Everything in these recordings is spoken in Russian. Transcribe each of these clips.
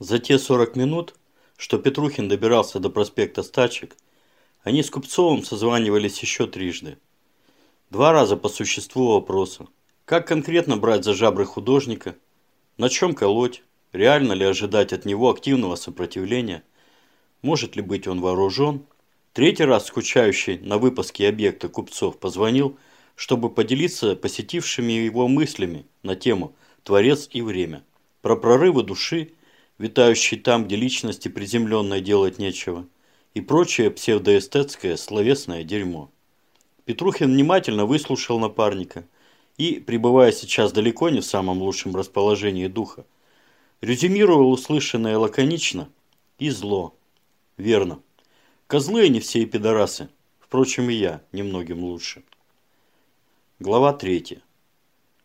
За те 40 минут, что Петрухин добирался до проспекта Стачек, они с Купцовым созванивались еще трижды. Два раза по существу вопроса. Как конкретно брать за жабры художника? На чем колоть? Реально ли ожидать от него активного сопротивления? Может ли быть он вооружен? Третий раз скучающий на выпуске объекта Купцов позвонил, чтобы поделиться посетившими его мыслями на тему «Творец и время». Про прорывы души – витающий там, где личности приземленной делать нечего, и прочее псевдоэстетское словесное дерьмо. Петрухин внимательно выслушал напарника и, пребывая сейчас далеко не в самом лучшем расположении духа, резюмировал услышанное лаконично и зло. Верно. Козлы они все и пидорасы. Впрочем, и я немногим лучше. Глава третья.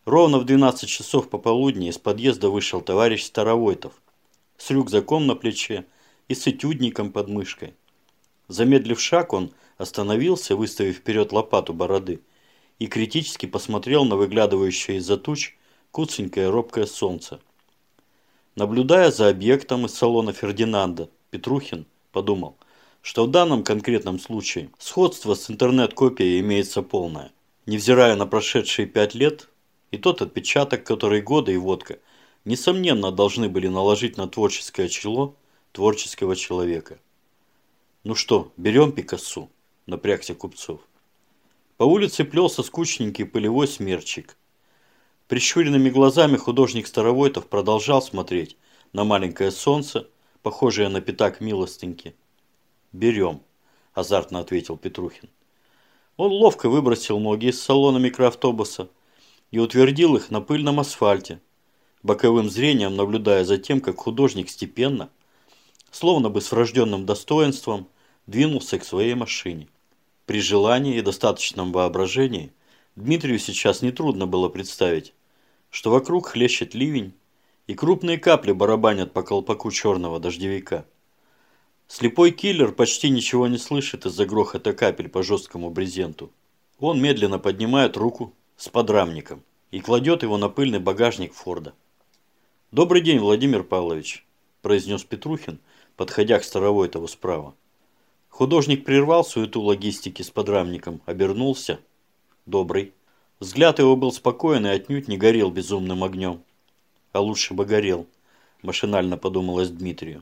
Ровно в 12 часов пополудни из подъезда вышел товарищ Старовойтов – с рюкзаком на плече и с этюдником под мышкой. Замедлив шаг, он остановился, выставив вперед лопату бороды, и критически посмотрел на выглядывающее из-за туч куценькое робкое солнце. Наблюдая за объектом из салона Фердинанда, Петрухин подумал, что в данном конкретном случае сходство с интернет-копией имеется полное. Невзирая на прошедшие пять лет, и тот отпечаток, который годы и водка – несомненно, должны были наложить на творческое чело творческого человека. «Ну что, берем Пикассо?» – напрягся Купцов. По улице плелся скучненький полевой смерчик. Прищуренными глазами художник Старовойтов продолжал смотреть на маленькое солнце, похожее на пятак милостыньки. «Берем», – азартно ответил Петрухин. Он ловко выбросил ноги из салона микроавтобуса и утвердил их на пыльном асфальте, боковым зрением наблюдая за тем, как художник степенно, словно бы с врожденным достоинством, двинулся к своей машине. При желании и достаточном воображении Дмитрию сейчас нетрудно было представить, что вокруг хлещет ливень, и крупные капли барабанят по колпаку черного дождевика. Слепой киллер почти ничего не слышит из-за грохота капель по жесткому брезенту. Он медленно поднимает руку с подрамником и кладет его на пыльный багажник Форда. «Добрый день, Владимир Павлович», – произнес Петрухин, подходя к Старовойтову справа. Художник прервал суету логистики с подрамником, обернулся. «Добрый». Взгляд его был спокоен и отнюдь не горел безумным огнем. А лучше бы горел, машинально подумалось Дмитрию.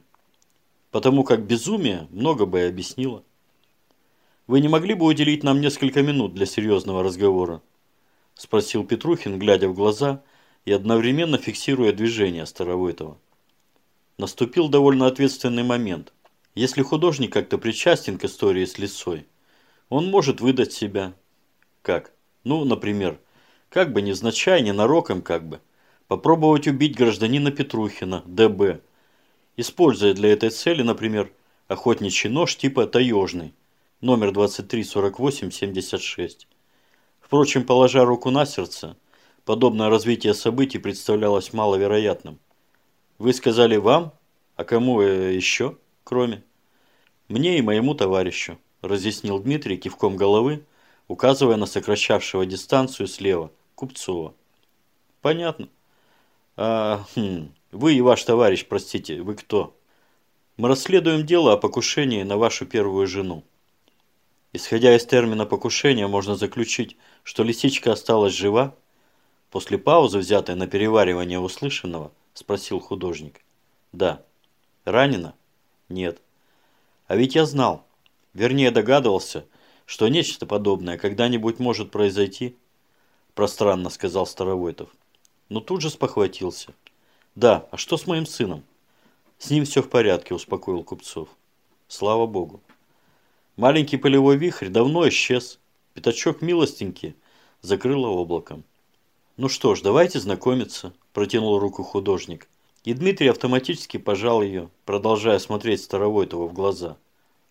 Потому как безумие много бы и объяснило. «Вы не могли бы уделить нам несколько минут для серьезного разговора?» – спросил Петрухин, глядя в глаза – и одновременно фиксируя движение Старовойтова. Наступил довольно ответственный момент. Если художник как-то причастен к истории с лисой, он может выдать себя. Как? Ну, например, как бы невзначай, ненароком как бы, попробовать убить гражданина Петрухина, ДБ, используя для этой цели, например, охотничий нож типа таежный, номер 234876. Впрочем, положа руку на сердце, Подобное развитие событий представлялось маловероятным. Вы сказали вам? А кому э, еще, кроме? Мне и моему товарищу, разъяснил Дмитрий кивком головы, указывая на сокращавшего дистанцию слева, Купцова. Понятно. А, хм, вы и ваш товарищ, простите, вы кто? Мы расследуем дело о покушении на вашу первую жену. Исходя из термина покушения, можно заключить, что лисичка осталась жива, После паузы, взятой на переваривание услышанного, спросил художник. Да. Ранена? Нет. А ведь я знал, вернее догадывался, что нечто подобное когда-нибудь может произойти, пространно сказал Старовойтов. Но тут же спохватился. Да, а что с моим сыном? С ним все в порядке, успокоил Купцов. Слава богу. Маленький полевой вихрь давно исчез. Пятачок милостенький закрыло облаком. «Ну что ж, давайте знакомиться», – протянул руку художник. И Дмитрий автоматически пожал ее, продолжая смотреть Старовойтову в глаза.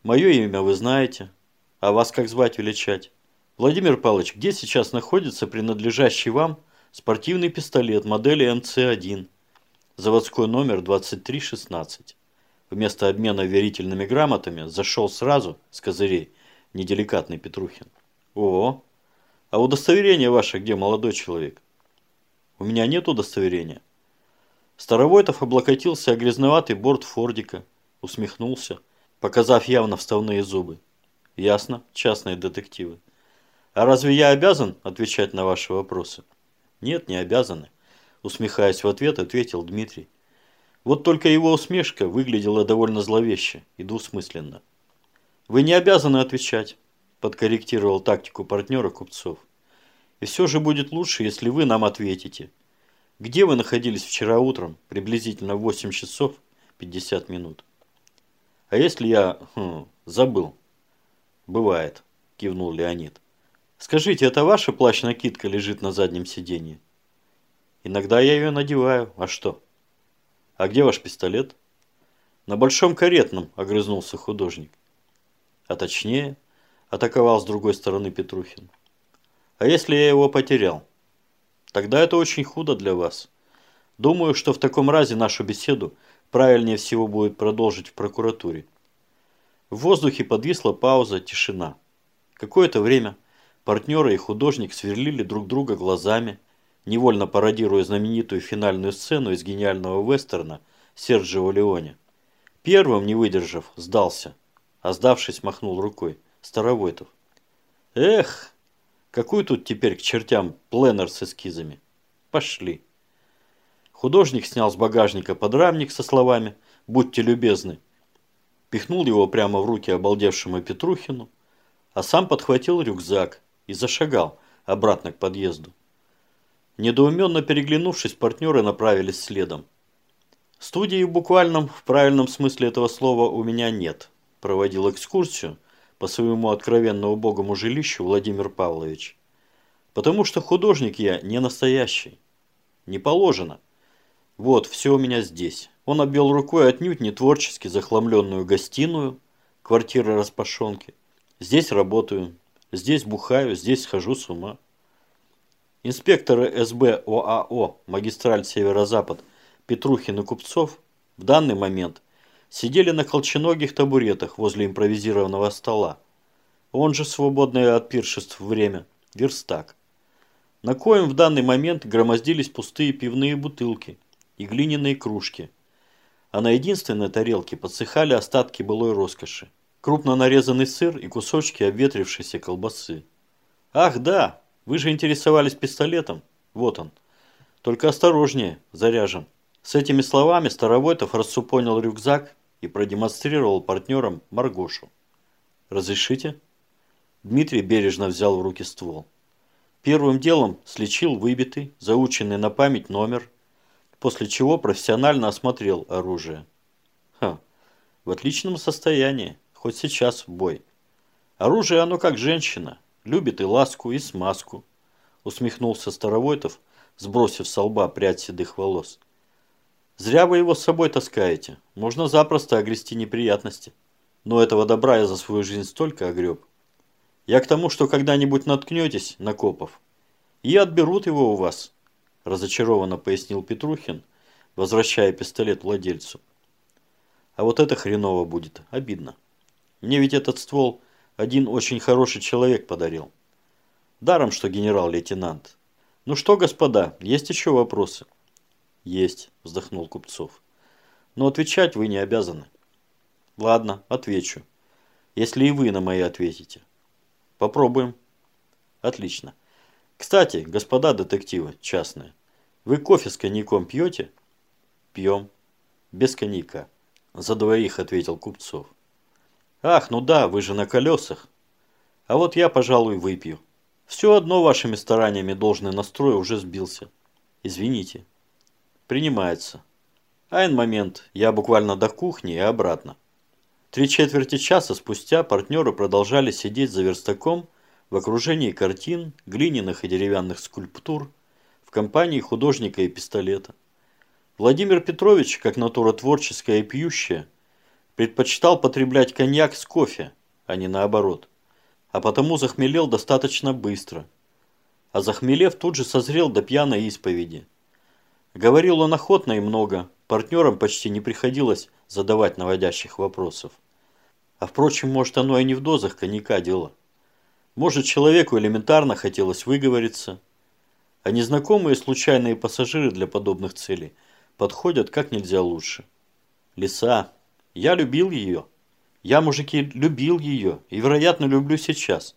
«Мое имя вы знаете. А вас как звать величать?» «Владимир Павлович, где сейчас находится принадлежащий вам спортивный пистолет модели МЦ-1, заводской номер 2316?» Вместо обмена верительными грамотами зашел сразу с козырей неделикатный Петрухин. «О, а удостоверение ваше где, молодой человек?» У меня нет удостоверения. Старовойтов облокотился о грязноватый борт Фордика, усмехнулся, показав явно вставные зубы. Ясно, частные детективы. А разве я обязан отвечать на ваши вопросы? Нет, не обязаны. Усмехаясь в ответ, ответил Дмитрий. Вот только его усмешка выглядела довольно зловеще и двусмысленно. Вы не обязаны отвечать, подкорректировал тактику партнера Купцов. И все же будет лучше, если вы нам ответите. Где вы находились вчера утром, приблизительно в 8 часов 50 минут? А если я хм, забыл? Бывает, кивнул Леонид. Скажите, это ваша плащ-накидка лежит на заднем сиденье? Иногда я ее надеваю. А что? А где ваш пистолет? На большом каретном, огрызнулся художник. А точнее, атаковал с другой стороны Петрухин. А если я его потерял? Тогда это очень худо для вас. Думаю, что в таком разе нашу беседу правильнее всего будет продолжить в прокуратуре. В воздухе подвисла пауза, тишина. Какое-то время партнеры и художник сверлили друг друга глазами, невольно пародируя знаменитую финальную сцену из гениального вестерна Серджио Леоне. Первым, не выдержав, сдался, а сдавшись, махнул рукой. Старовойтов. Эх, какой тут теперь к чертям пленер с эскизами. Пошли. Художник снял с багажника подрамник со словами «Будьте любезны» пихнул его прямо в руки обалдевшему Петрухину, а сам подхватил рюкзак и зашагал обратно к подъезду. Недоуменно переглянувшись, партнеры направились следом. Студии в буквальном, в правильном смысле этого слова у меня нет. Проводил экскурсию по своему откровенно убогому жилищу Владимир Павлович. Потому что художник я не настоящий. Не положено. Вот, все у меня здесь. Он обвел рукой отнюдь не творчески захламленную гостиную, квартиры распашонки. Здесь работаю, здесь бухаю, здесь схожу с ума. Инспекторы СБ ОАО «Магистраль Северо-Запад» Петрухин и Купцов в данный момент сидели на колченогих табуретах возле импровизированного стола. Он же свободное от пиршеств время, верстак. На коем в данный момент громоздились пустые пивные бутылки и глиняные кружки – а на единственной тарелке подсыхали остатки былой роскоши. Крупно нарезанный сыр и кусочки обветрившейся колбасы. «Ах, да! Вы же интересовались пистолетом? Вот он. Только осторожнее, заряжен». С этими словами Старовойтов рассупонил рюкзак и продемонстрировал партнерам Маргошу. «Разрешите?» Дмитрий бережно взял в руки ствол. Первым делом слечил выбитый, заученный на память номер после чего профессионально осмотрел оружие. Ха, в отличном состоянии, хоть сейчас в бой. Оружие оно как женщина, любит и ласку, и смазку, усмехнулся Старовойтов, сбросив с лба прядь седых волос. Зря вы его с собой таскаете, можно запросто огрести неприятности. Но этого добра я за свою жизнь столько огреб. Я к тому, что когда-нибудь наткнетесь на копов, и отберут его у вас, разочарованно пояснил Петрухин, возвращая пистолет владельцу. А вот это хреново будет, обидно. Мне ведь этот ствол один очень хороший человек подарил. Даром, что генерал-лейтенант. Ну что, господа, есть еще вопросы? Есть, вздохнул Купцов. Но отвечать вы не обязаны. Ладно, отвечу. Если и вы на мои ответите. Попробуем. Отлично. Кстати, господа детективы частные, вы кофе с коньяком пьете? Пьем. Без коньяка. За двоих ответил Купцов. Ах, ну да, вы же на колесах. А вот я, пожалуй, выпью. Все одно вашими стараниями должный настрой уже сбился. Извините. Принимается. Айн момент, я буквально до кухни и обратно. Три четверти часа спустя партнеры продолжали сидеть за верстаком в окружении картин, глиняных и деревянных скульптур, в компании художника и пистолета. Владимир Петрович, как натура творческая и пьющая, предпочитал потреблять коньяк с кофе, а не наоборот, а потому захмелел достаточно быстро. А захмелев тут же созрел до пьяной исповеди. Говорил он охотно и много, партнерам почти не приходилось задавать наводящих вопросов. А впрочем, может оно и не в дозах коньяка дело. Может, человеку элементарно хотелось выговориться, а незнакомые случайные пассажиры для подобных целей подходят как нельзя лучше. Лиса. Я любил ее. Я, мужики, любил ее и, вероятно, люблю сейчас.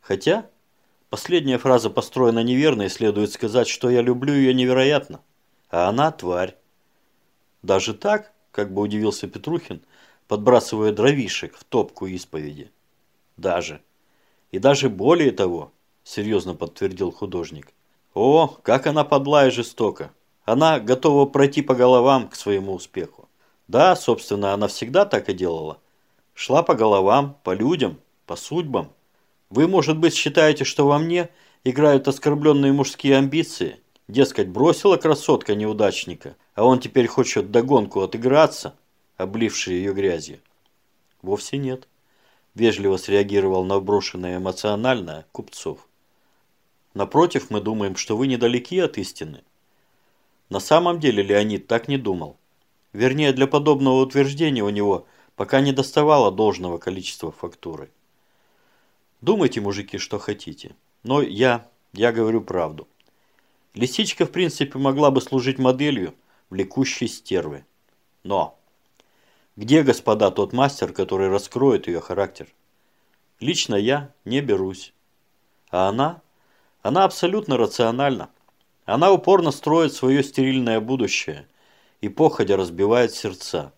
Хотя, последняя фраза построена неверно, и следует сказать, что я люблю ее невероятно. А она тварь. Даже так, как бы удивился Петрухин, подбрасывая дровишек в топку исповеди. Даже. И даже более того, серьезно подтвердил художник. О, как она подла и жестока. Она готова пройти по головам к своему успеху. Да, собственно, она всегда так и делала. Шла по головам, по людям, по судьбам. Вы, может быть, считаете, что во мне играют оскорбленные мужские амбиции? Дескать, бросила красотка неудачника, а он теперь хочет догонку отыграться, обливший ее грязью. Вовсе нет. Вежливо среагировал на брошенное эмоционально Купцов. Напротив, мы думаем, что вы недалеки от истины. На самом деле Леонид так не думал. Вернее, для подобного утверждения у него пока не доставало должного количества фактуры. Думайте, мужики, что хотите. Но я, я говорю правду. Лисичка, в принципе, могла бы служить моделью влекущей стервы. Но где, господа, тот мастер, который раскроет ее характер? Лично я не берусь. А она? Она абсолютно рациональна. Она упорно строит свое стерильное будущее и походя разбивает сердца.